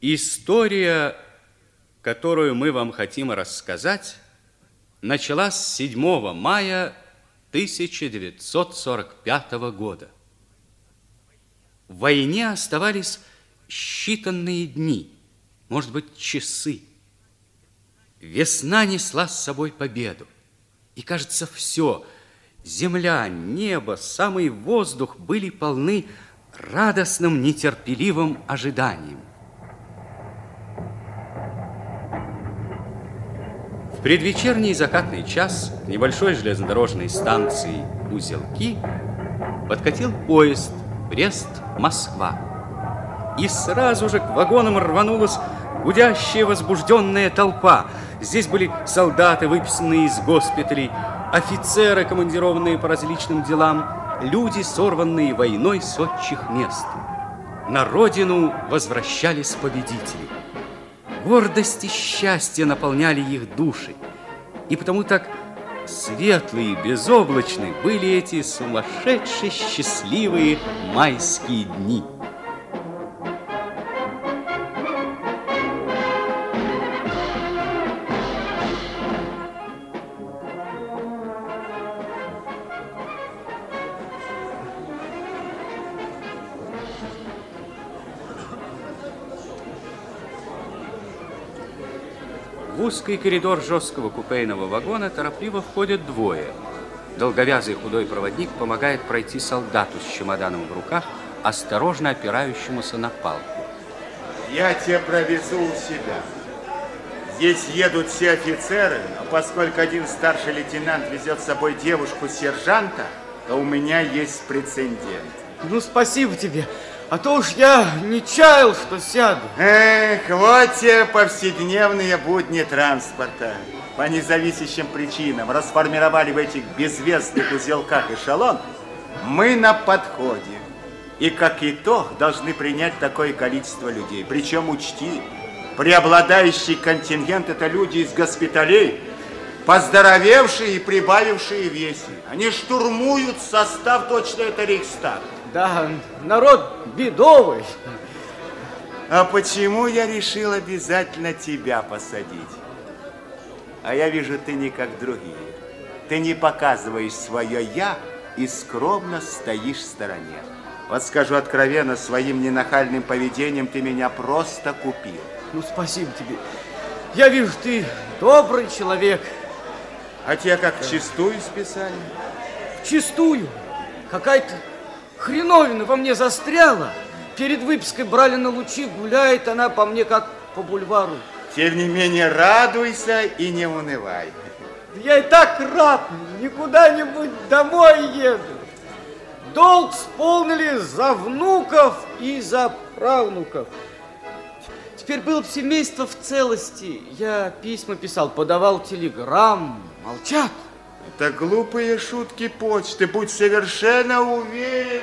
История, которую мы вам хотим рассказать, началась 7 мая 1945 года. В войне оставались считанные дни, может быть, часы. Весна несла с собой победу. И, кажется, все – земля, небо, самый воздух были полны радостным, нетерпеливым ожиданием. В предвечерний закатный час к небольшой железнодорожной станции Узелки подкатил поезд Брест-Москва. И сразу же к вагонам рванулась гудящая возбужденная толпа. Здесь были солдаты, выписанные из госпиталей, офицеры, командированные по различным делам, люди, сорванные войной с отчих мест. На родину возвращались победители. Гордость и счастье наполняли их души. И потому так светлые и безоблачны были эти сумасшедшие счастливые майские дни. Узкий коридор жесткого купейного вагона торопливо входят двое. Долговязый худой проводник помогает пройти солдату с чемоданом в руках, осторожно опирающемуся на палку. Я тебя провезу у себя. Здесь едут все офицеры, но поскольку один старший лейтенант везет с собой девушку-сержанта, то у меня есть прецедент. Ну, спасибо тебе. А то уж я не чаял, что сяду. Эх, вот те повседневные будни транспорта. По независящим причинам расформировали в этих безвестных узелках эшелон. Мы на подходе. И как итог должны принять такое количество людей. Причем учти, преобладающий контингент это люди из госпиталей, поздоровевшие и прибавившие весе. Они штурмуют состав точно это Рейхстаг. Да, народ бедовый. А почему я решил обязательно тебя посадить? А я вижу, ты не как другие. Ты не показываешь свое «я» и скромно стоишь в стороне. Вот скажу откровенно, своим ненахальным поведением ты меня просто купил. Ну, спасибо тебе. Я вижу, ты добрый человек. А тебя как чистую списали? Чистую. Какая-то хреновина во мне застряла. Перед выпиской брали на лучи, гуляет она по мне как по бульвару. Тем не менее, радуйся и не унывай. Я и так рад, никуда-нибудь домой еду. Долг исполнили за внуков и за правнуков. Теперь было бы семейство в целости. Я письма писал, подавал телеграмм. Молчат. Это глупые шутки почты, будь совершенно уверен.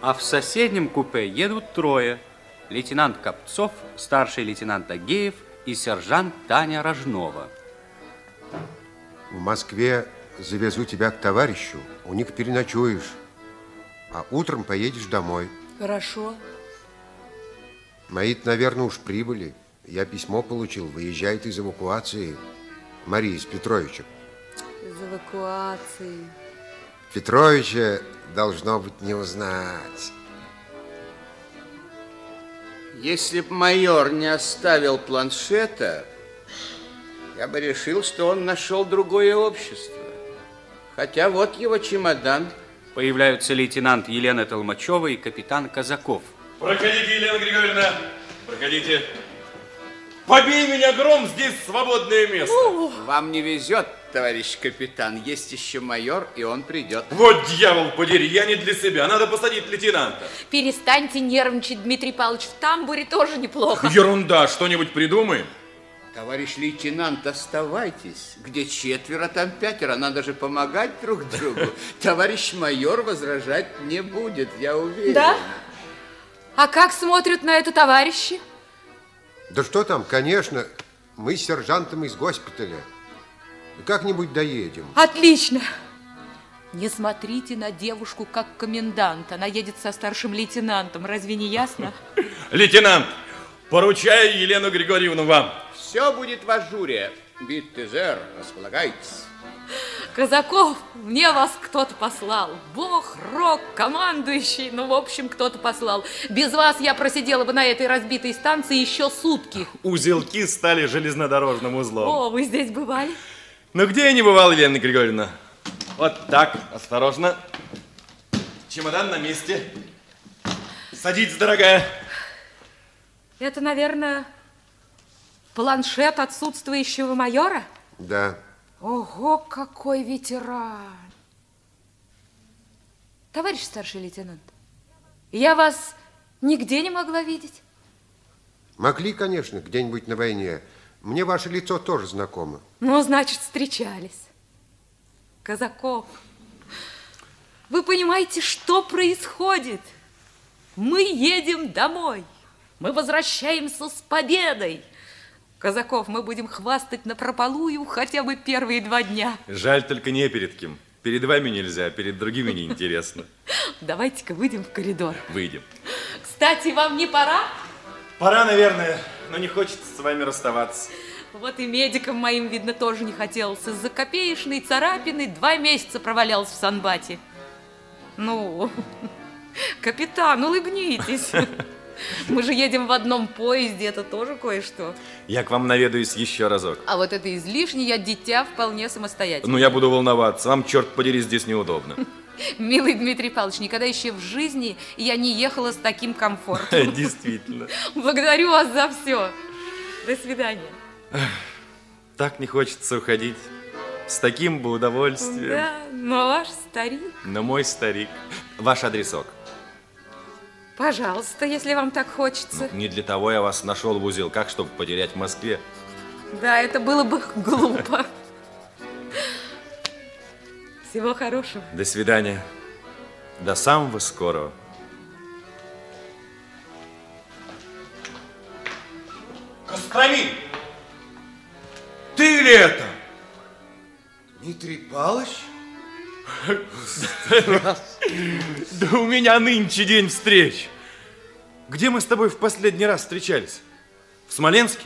А в соседнем купе едут трое. Лейтенант Копцов, старший лейтенант Агеев и сержант Таня Рожнова. В Москве завезу тебя к товарищу, у них переночуешь, а утром поедешь домой. Хорошо. мои наверное, уж прибыли. Я письмо получил, выезжает из эвакуации Марии с Петровичем. Из эвакуации. Петровича должно быть не узнать. Если б майор не оставил планшета, я бы решил, что он нашел другое общество. Хотя вот его чемодан. Появляются лейтенант Елена Толмачева и капитан Казаков. Проходите, Елена Григорьевна, проходите. Побей меня, Гром, здесь свободное место. Вам не везет, товарищ капитан. Есть еще майор, и он придет. Вот дьявол подери, я не для себя. Надо посадить лейтенанта. Перестаньте нервничать, Дмитрий Павлович. В тамбуре тоже неплохо. Ерунда, что-нибудь придумаем. Товарищ лейтенант, оставайтесь. Где четверо, там пятеро. Надо же помогать друг другу. Товарищ майор возражать не будет, я уверен. Да? А как смотрят на это товарищи? Да что там, конечно, мы с сержантом из госпиталя. Как-нибудь доедем. Отлично. Не смотрите на девушку как комендант. Она едет со старшим лейтенантом. Разве не ясно? Лейтенант, Поручаю Елену Григорьевну вам. Все будет в ажуре. Bitte sehr, располагайтесь. Казаков, мне вас кто-то послал. Бог, рок, командующий, ну, в общем, кто-то послал. Без вас я просидела бы на этой разбитой станции еще сутки. Узелки стали железнодорожным узлом. О, вы здесь бывали? Ну где я не бывал, Елена Григорьевна? Вот так, осторожно. Чемодан на месте. Садитесь, дорогая. Это, наверное, планшет отсутствующего майора? Да. Ого, какой ветеран! Товарищ старший лейтенант, я вас нигде не могла видеть. Могли, конечно, где-нибудь на войне. Мне ваше лицо тоже знакомо. Ну, значит, встречались. Казаков, вы понимаете, что происходит? Мы едем домой. Мы возвращаемся с победой. Казаков, мы будем хвастать на прополую хотя бы первые два дня. Жаль только не перед кем. Перед вами нельзя, перед другими неинтересно. Давайте-ка выйдем в коридор. Выйдем. Кстати, вам не пора? Пора, наверное, но не хочется с вами расставаться. Вот и медикам моим, видно, тоже не хотелось. Из-за копеечной царапины два месяца провалялся в Санбате. Ну, капитан, улыбнитесь. Мы же едем в одном поезде, это тоже кое-что. Я к вам наведаюсь еще разок. А вот это излишне, я дитя вполне самостоятельно. Ну, я буду волноваться. Вам, черт подери, здесь неудобно. Милый Дмитрий Павлович, никогда еще в жизни я не ехала с таким комфортом. Действительно. Благодарю вас за все. До свидания. Так не хочется уходить. С таким бы удовольствием. Да, но ваш старик. Но мой старик. Ваш адресок. Пожалуйста, если вам так хочется. Ну, не для того я вас нашел в узелках, чтобы потерять в Москве. Да, это было бы глупо. Всего хорошего. До свидания. До самого скорого. Костромин! Ты ли это? Дмитрий Павлович? Да у меня нынче день встреч. Где мы с тобой в последний раз встречались? В Смоленске?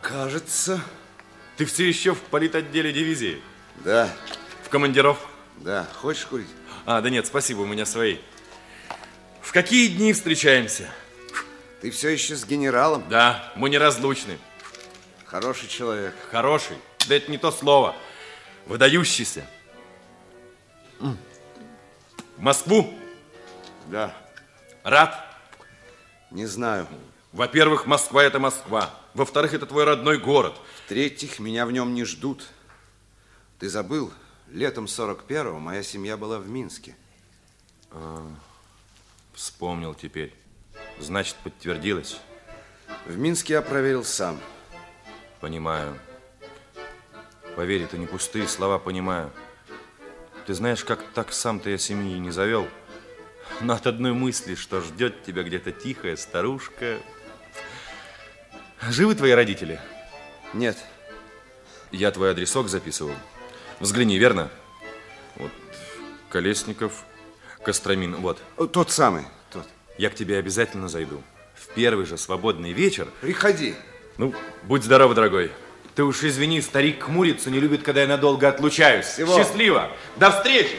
Кажется. Ты все еще в политотделе дивизии? Да, В командировку? да. Хочешь курить? А, да нет, спасибо, у меня свои. В какие дни встречаемся? Ты все еще с генералом? Да, мы неразлучны. Хороший человек. Хороший. Да это не то слово. Выдающийся. В Москву? Да. Рад? Не знаю. Во-первых, Москва – это Москва. Во-вторых, это твой родной город. В-третьих, меня в нем не ждут. Ты забыл? Летом 41-го моя семья была в Минске. Вспомнил теперь. Значит, подтвердилось. В Минске я проверил сам. Понимаю. Поверь, это не пустые слова, понимаю. Ты знаешь, как так сам-то я семьи не завел. Но от одной мысли, что ждет тебя где-то тихая старушка... Живы твои родители? Нет, Я твой адресок записывал. Взгляни, верно? Вот Колесников, Костромин, вот. тот самый, тот. Я к тебе обязательно зайду. В первый же свободный вечер. Приходи. Ну, будь здоров, дорогой. Ты уж извини, старик хмурится, не любит, когда я надолго отлучаюсь. Всего. Счастливо. До встречи.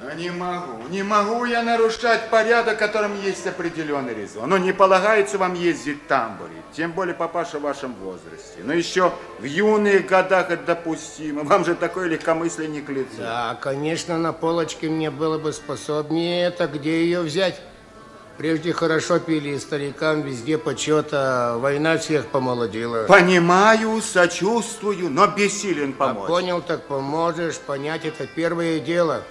Но не могу, не могу я нарушать порядок, которым есть определенный резон. Но не полагается вам ездить в тамбуре, тем более папаша в вашем возрасте. Но еще в юных годах это допустимо. Вам же такое легкомыслие не к лицу. Да, конечно, на полочке мне было бы способнее это, где ее взять? Прежде хорошо пили старикам, везде почета, война всех помолодила. Понимаю, сочувствую, но бессилен А помочь. понял, так поможешь, понять это первое дело.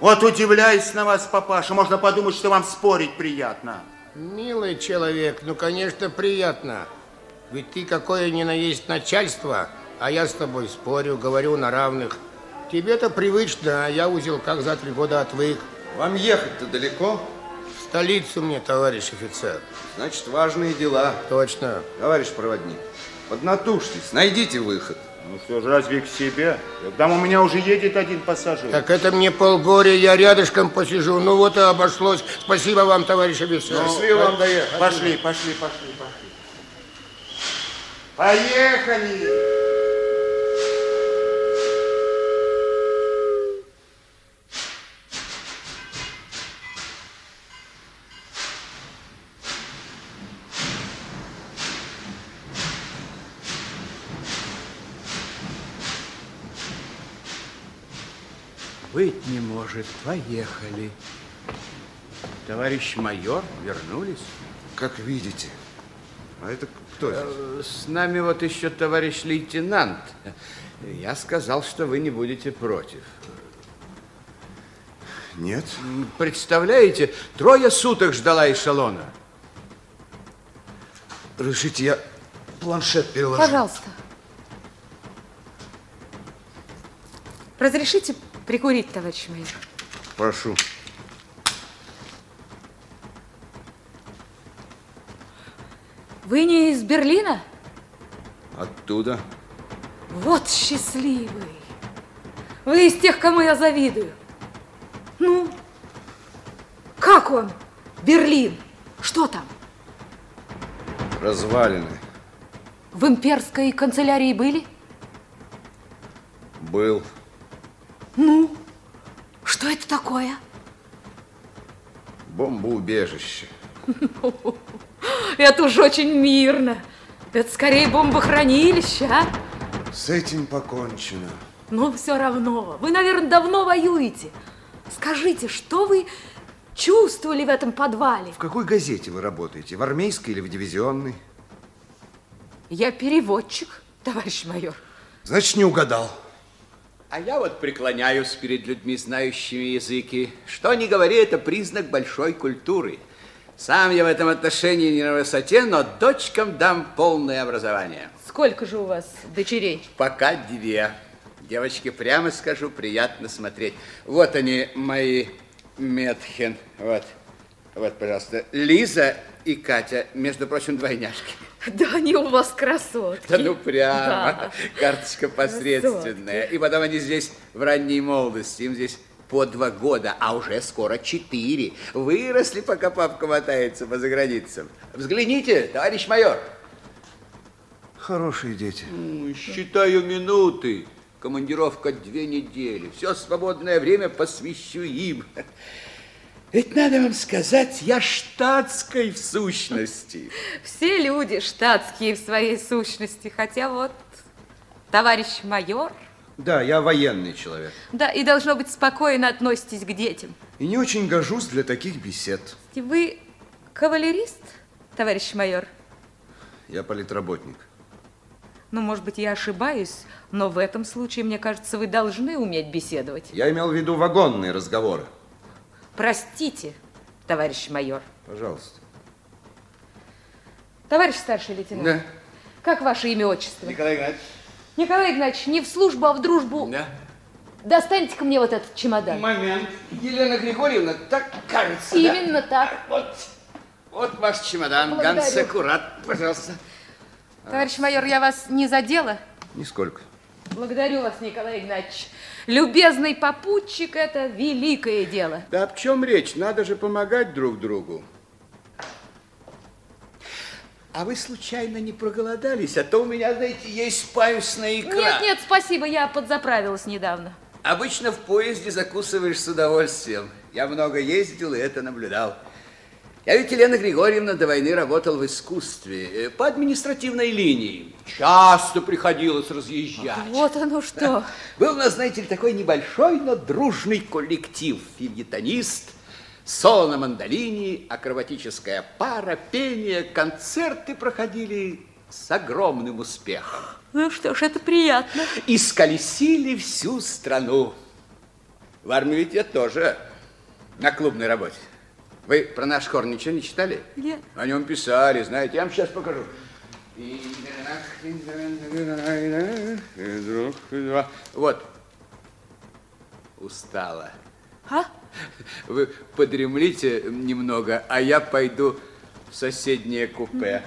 Вот удивляюсь на вас, папаша. Можно подумать, что вам спорить приятно. Милый человек, ну, конечно, приятно. Ведь ты какое ни на есть начальство, а я с тобой спорю, говорю на равных. Тебе-то привычно, а я узел как за три года отвык. Вам ехать-то далеко? Столицу мне, товарищ офицер. Значит, важные дела. Точно. Товарищ проводник, поднатужьтесь, найдите выход. Ну что же, разве к себе? Там у меня уже едет один пассажир. Так это мне полгоря, я рядышком посижу. Ну вот и обошлось. Спасибо вам, товарищ офицер. Счастливо вам доехать. Пошли, пошли, пошли, пошли. Поехали! Может. Поехали. Товарищ майор, вернулись? Как видите. А это кто здесь? Э, С нами вот еще товарищ лейтенант. Я сказал, что вы не будете против. Нет. Представляете, трое суток ждала эшелона. Разрешите, я планшет переложу. Пожалуйста. Разрешите прикурить, товарищ майор? Прошу. Вы не из Берлина? Оттуда. Вот счастливый. Вы из тех, кому я завидую. Ну, как он? Берлин. Что там? Развалины. В имперской канцелярии были? Был. Ну, что это такое? Бомбоубежище. Это уж очень мирно. Это скорее бомбохранилище, а? С этим покончено. Но все равно. Вы, наверное, давно воюете. Скажите, что вы чувствовали в этом подвале? В какой газете вы работаете? В армейской или в дивизионной? Я переводчик, товарищ майор. Значит, не угадал. А я вот преклоняюсь перед людьми, знающими языки. Что ни говори, это признак большой культуры. Сам я в этом отношении не на высоте, но дочкам дам полное образование. Сколько же у вас дочерей? Пока две. Девочки, прямо скажу, приятно смотреть. Вот они, мои Метхен. Вот, вот, пожалуйста. Лиза и Катя, между прочим, двойняшки. Да они у вас красотки. Да ну прямо, Да. карточка посредственная. И потом они здесь в ранней молодости, им здесь по два года, а уже скоро четыре. Выросли, пока папка мотается по заграницам. Взгляните, товарищ майор. Хорошие дети. Считаю минуты. Командировка две недели. Все свободное время посвящу им. Ведь надо вам сказать, я штатской в сущности. Все люди штатские в своей сущности, хотя вот товарищ майор, Да, я военный человек. да, и должно быть спокойно относитесь к детям. И не очень гожусь для таких бесед. Вы кавалерист, товарищ майор? Я политработник. Ну, может быть, я ошибаюсь, но в этом случае, мне кажется, вы должны уметь беседовать. Я имел в виду вагонные разговоры. Простите, товарищ майор. Пожалуйста. Товарищ старший лейтенант. Да. Как ваше имя, отчество? Николай Игнатьевич. Николай Игнатьевич, не в службу, а в дружбу. Да. Достаньте-ка мне вот этот чемодан. Момент. Елена Григорьевна, так кажется, да? Именно так. Вот, вот ваш чемодан, Благодарю. Ганс Аккурат, пожалуйста. Товарищ майор, я вас не задела? Нисколько. Благодарю вас, Николай Игнатьевич. Любезный попутчик – это великое дело. Да об чем речь? Надо же помогать друг другу. А вы случайно не проголодались? А то у меня, знаете, есть паюсная икра. Нет, нет, спасибо, я подзаправилась недавно. Обычно в поезде закусываешь с удовольствием. Я много ездил и это наблюдал. Я ведь, Елена Григорьевна, до войны работал в искусстве, э, по административной линии. Часто приходилось разъезжать. Вот оно что. Был у нас, знаете ли, такой небольшой, но дружный коллектив. Филитонист, соло на мандолине, акробатическая пара, пение, концерты проходили с огромным успехом. Ну что ж, это приятно. И сколесили всю страну. В армии ведь я тоже на клубной работе. Вы про наш хор ничего не читали? Нет. О нем писали, знаете, я вам сейчас покажу. Вот. Устала. А? Вы подремлите немного, а я пойду в соседнее купе.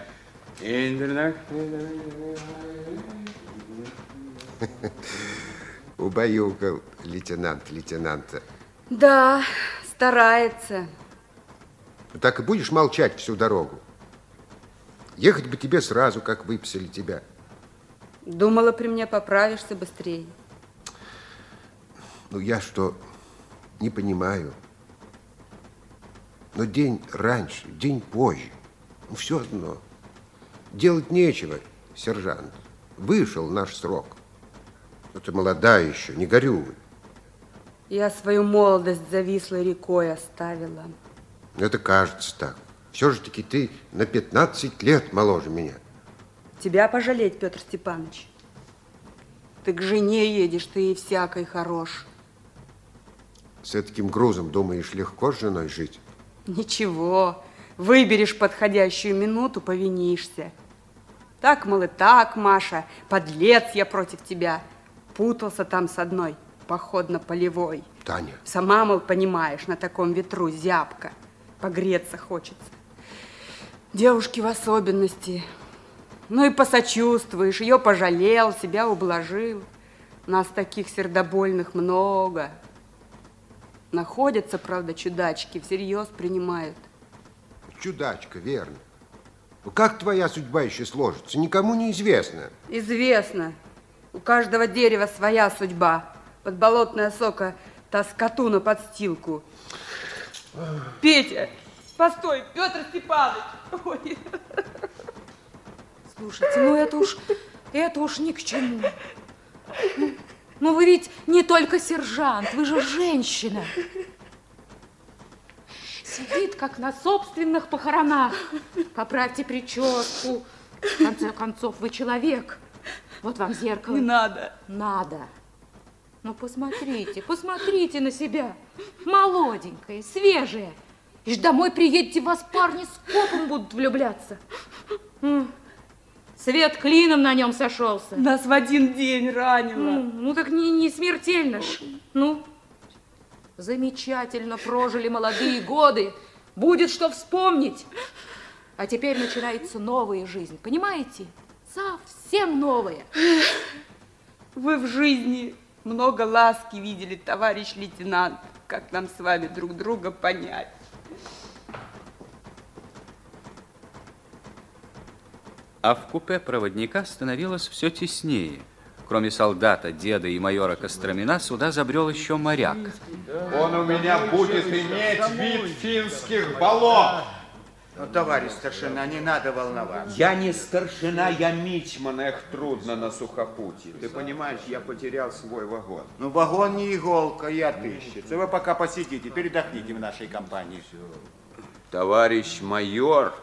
Убаюкал лейтенант лейтенанта. Да, старается. Ну, Так и будешь молчать всю дорогу. Ехать бы тебе сразу, как выписали тебя. Думала, при мне поправишься быстрее. Ну, я что, не понимаю. Но день раньше, день позже. Ну, все одно. Делать нечего, сержант. Вышел наш срок. Но ты молодая еще, не горюй. Я свою молодость завислой рекой оставила. Это кажется так. Все же таки ты на 15 лет моложе меня. Тебя пожалеть, Петр Степанович. Ты к жене едешь, ты и всякой хорош. С таким грузом, думаешь, легко с женой жить? Ничего, выберешь подходящую минуту, повинишься. Так, мол, и так, Маша, подлец я против тебя. Путался там с одной, походно-полевой. Таня. Сама, мол, понимаешь, на таком ветру зябко. Погреться хочется. Девушки в особенности. Ну и посочувствуешь, ее пожалел, себя ублажил. Нас таких сердобольных много. Находятся, правда, чудачки, всерьез принимают. Чудачка, верно. Ну, как твоя судьба еще сложится, никому не известно. Известно. У каждого дерева своя судьба. Подболотная сока тоскоту на подстилку. Петя, постой, Петр Степанович. Ой. Слушайте, ну это уж, это уж ни к чему. Ну, ну вы ведь не только сержант, вы же женщина. Сидит, как на собственных похоронах. Поправьте прическу. В конце концов, вы человек. Вот вам зеркало. Не надо. Надо. Ну, посмотрите, посмотрите на себя. Молоденькая, свежая. И ж домой приедете, вас парни с копом будут влюбляться. Свет клином на нем сошелся. Нас в один день ранило. Ну, ну так не, не смертельно ж. Ну, замечательно прожили молодые годы. Будет что вспомнить. А теперь начинается новая жизнь, понимаете? Совсем новая. Вы в жизни много ласки видели, товарищ лейтенант. Как нам с вами друг друга понять? А в купе проводника становилось все теснее. Кроме солдата, деда и майора Костромина, сюда забрел еще моряк. Он у меня будет иметь вид финских болот. Ну, товарищ старшина, не надо волноваться. Я не старшина, я мичман, эх, трудно на сухопутье. Ты понимаешь, я потерял свой вагон. Ну, вагон не иголка, и отыщется. Вы пока посидите, передохните в нашей компании. Товарищ майор,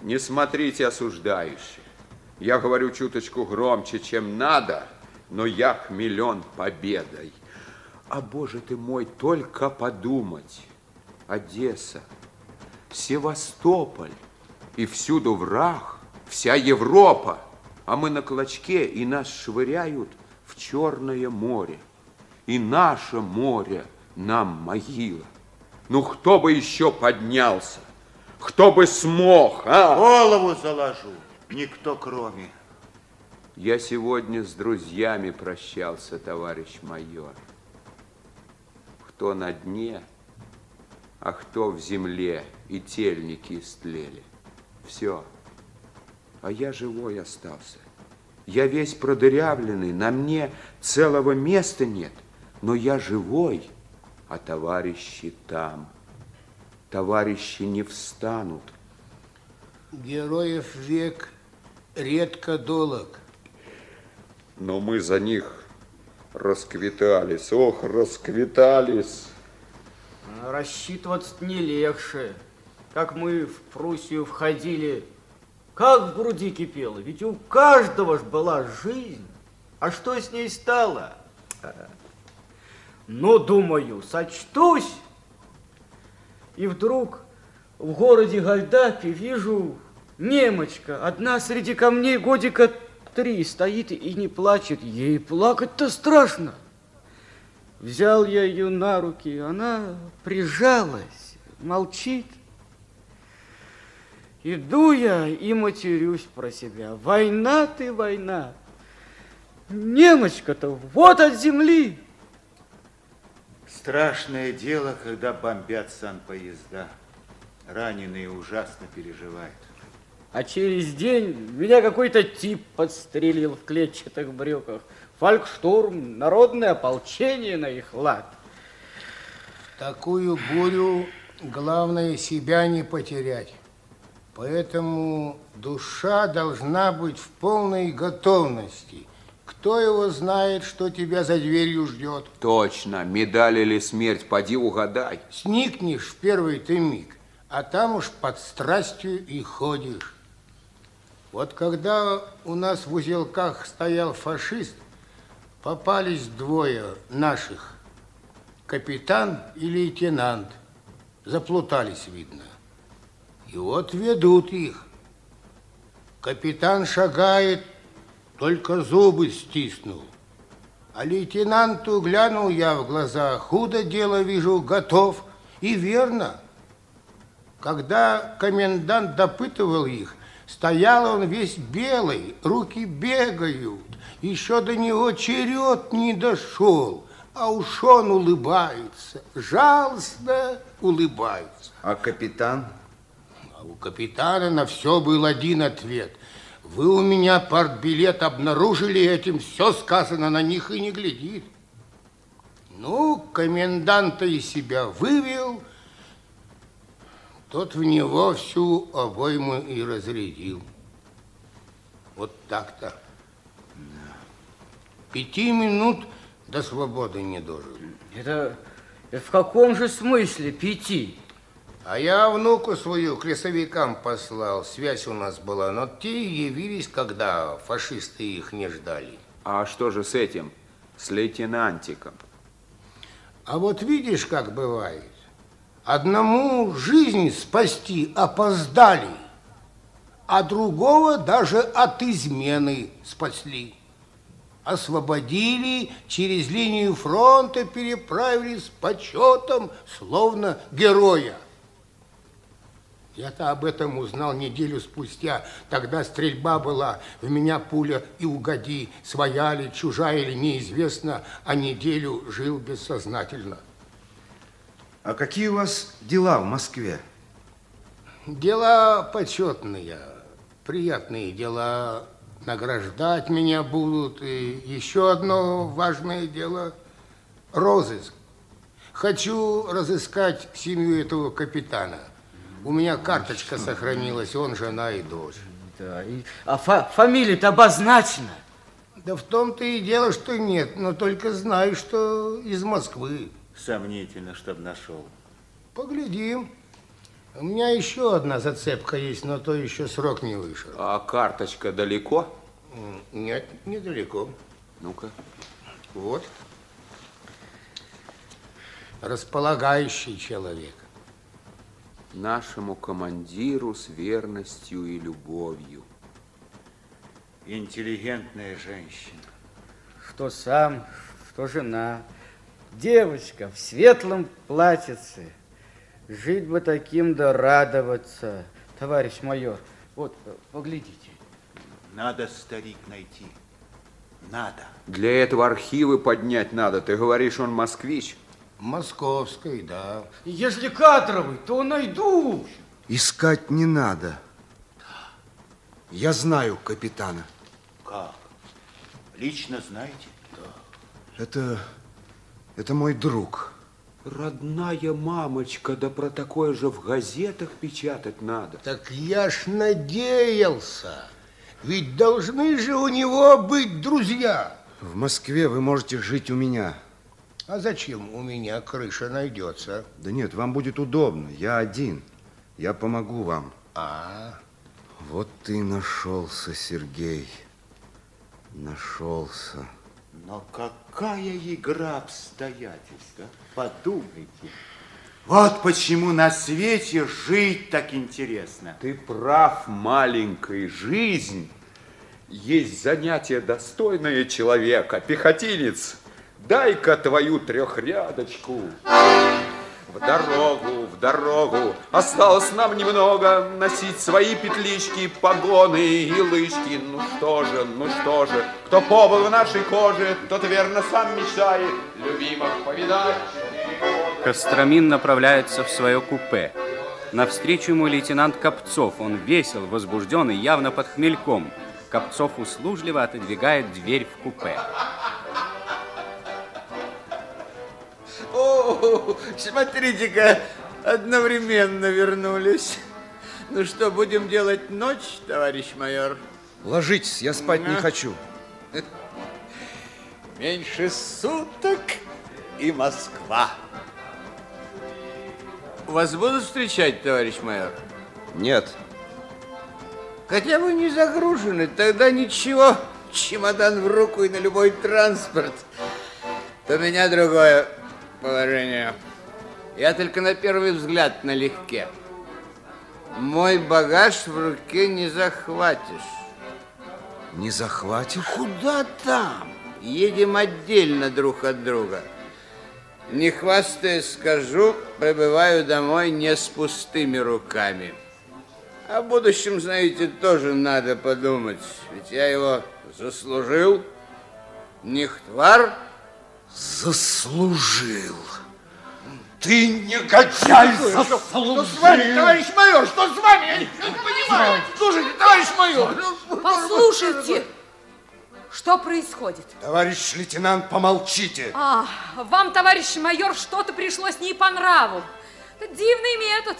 не смотрите осуждающе. Я говорю чуточку громче, чем надо, но я хмелен победой. А, боже ты мой, только подумать. Одесса, Севастополь, и всюду враг, вся Европа, а мы на клочке, и нас швыряют в Черное море. И наше море нам могила. Ну, кто бы еще поднялся? Кто бы смог, а? Голову заложу. Никто кроме. Я сегодня с друзьями прощался, товарищ майор. Кто на дне, а кто в земле, и тельники истлели. Все. А я живой остался. Я весь продырявленный, на мне целого места нет, но я живой, а товарищи там. Товарищи не встанут. Героев век редко долог. Но мы за них расквитались, ох, расквитались. Рассчитываться не легче. Как мы в Пруссию входили, как в груди кипело. Ведь у каждого ж была жизнь. А что с ней стало? Ну, думаю, сочтусь. И вдруг в городе Гальдапе вижу немочка, одна среди камней годика три, стоит и не плачет. Ей плакать-то страшно. Взял я ее на руки, она прижалась, молчит. Иду я и матерюсь про себя. Война ты, война. Немочка-то вот от земли. Страшное дело, когда бомбят санпоезда. Раненые ужасно переживают. А через день меня какой-то тип подстрелил в клетчатых брюках. Фолькштурм, народное ополчение на их лад. В такую бурю главное себя не потерять. Поэтому душа должна быть в полной готовности. Кто его знает, что тебя за дверью ждет? Точно, медаль или смерть, поди угадай. Сникнешь в первый ты миг, а там уж под страстью и ходишь. Вот когда у нас в узелках стоял фашист, попались двое наших, капитан и лейтенант. Заплутались, видно. И вот ведут их. Капитан шагает, только зубы стиснул. А лейтенанту глянул я в глаза, худо дело вижу, готов. И верно. Когда комендант допытывал их, стоял он весь белый, руки бегают. Еще до него черед не дошел, а уж он улыбается, жалостно улыбается. А капитан? А у капитана на все был один ответ. Вы у меня партбилет обнаружили, этим все сказано на них и не глядит. Ну, коменданта из себя вывел, тот в него всю обойму и разрядил. Вот так-то. Пяти минут до свободы не дожил. Это, это в каком же смысле пяти? А я внуку свою к лесовикам послал, связь у нас была, но те явились, когда фашисты их не ждали. А что же с этим, с лейтенантиком? А вот видишь, как бывает. Одному жизнь спасти опоздали, а другого даже от измены спасли. Освободили, через линию фронта переправили с почетом, словно героя. Я-то об этом узнал неделю спустя. Тогда стрельба была, в меня пуля и угоди. Своя ли, чужая ли, неизвестно, а неделю жил бессознательно. А какие у вас дела в Москве? Дела почетные, приятные дела. Награждать меня будут. И еще одно важное дело – розыск. Хочу разыскать семью этого капитана. У меня карточка сохранилась, он жена и дочь. Да, и, а фа фамилия-то обозначена? Да в том-то и дело, что нет, но только знаю, что из Москвы. Сомнительно, чтоб нашел. Поглядим. У меня еще одна зацепка есть, но то еще срок не вышел. А карточка далеко? Нет, недалеко. Ну-ка. Вот. Располагающий человек. Нашему командиру с верностью и любовью. Интеллигентная женщина. Что сам, что жена. Девочка в светлом платьице. Жить бы таким да радоваться. Товарищ майор, вот, поглядите. Надо старик найти. Надо. Для этого архивы поднять надо. Ты говоришь, он москвич? Московской, да. Если кадровый, то найду. Искать не надо. Я знаю капитана. Как? Лично знаете? Да. Это, это мой друг. Родная мамочка, да про такое же в газетах печатать надо. Так я ж надеялся. Ведь должны же у него быть друзья. В Москве вы можете жить у меня. А зачем у меня крыша найдется? Да нет, вам будет удобно. Я один. Я помогу вам. А, вот ты нашелся, Сергей. Нашелся. Но какая игра обстоятельств, а? Подумайте. Вот почему на свете жить так интересно. Ты прав, маленькая жизнь. Есть занятие достойное человека. Пехотинец, дай-ка твою трехрядочку. В дорогу, в дорогу. Осталось нам немного носить свои петлички, погоны и лыжки. Ну что же, ну что же, кто побыл в нашей коже, тот верно сам мечтает любимых повидать. Костромин направляется в свое купе. Навстречу ему лейтенант Копцов. Он весел, возбужден и явно под хмельком. Копцов услужливо отодвигает дверь в купе. О, смотрите-ка, одновременно вернулись. Ну что, будем делать ночь, товарищ майор? Ложитесь, я спать не хочу. Меньше суток и Москва. Вас будут встречать, товарищ майор? Нет. Хотя вы не загружены, тогда ничего. Чемодан в руку и на любой транспорт. То у меня другое положение. Я только на первый взгляд налегке. Мой багаж в руке не захватишь. Не захватишь? Куда там? Едем отдельно друг от друга. Не хвастаясь, скажу, прибываю домой не с пустыми руками. О будущем, знаете, тоже надо подумать. Ведь я его заслужил. Нихтвар Заслужил. Ты негодяй заслужил. Что с вами, товарищ майор? Что с вами? Я не понимаю. Слушайте, товарищ майор. Послушайте, что происходит? Товарищ лейтенант, помолчите. А, вам, товарищ майор, что-то пришлось не по нраву. Это дивный метод.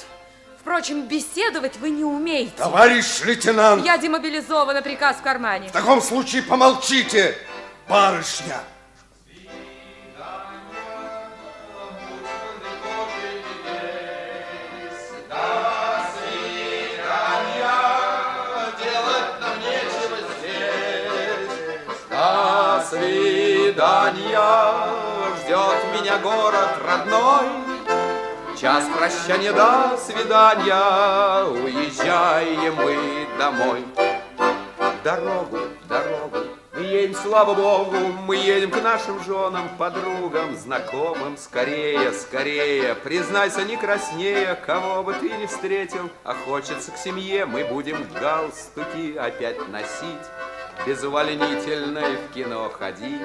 Впрочем, беседовать вы не умеете. Товарищ лейтенант, Я демобилизована, приказ в кармане. в таком случае помолчите, барышня. Свидания, ждет меня город родной. Час прощания, до свидания, уезжаем мы домой. В Дорогу, в дорогу, едем, слава богу, мы едем к нашим женам, подругам, знакомым. Скорее, скорее, признайся, не краснее, кого бы ты не встретил, а хочется к семье, мы будем галстуки опять носить без увольнительной в кино ходить,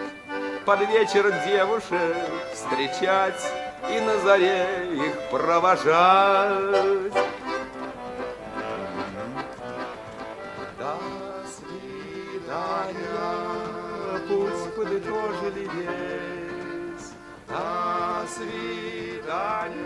под вечер девушек встречать и на заре их провожать. До свидания, пусть подытожили весь. До свидания.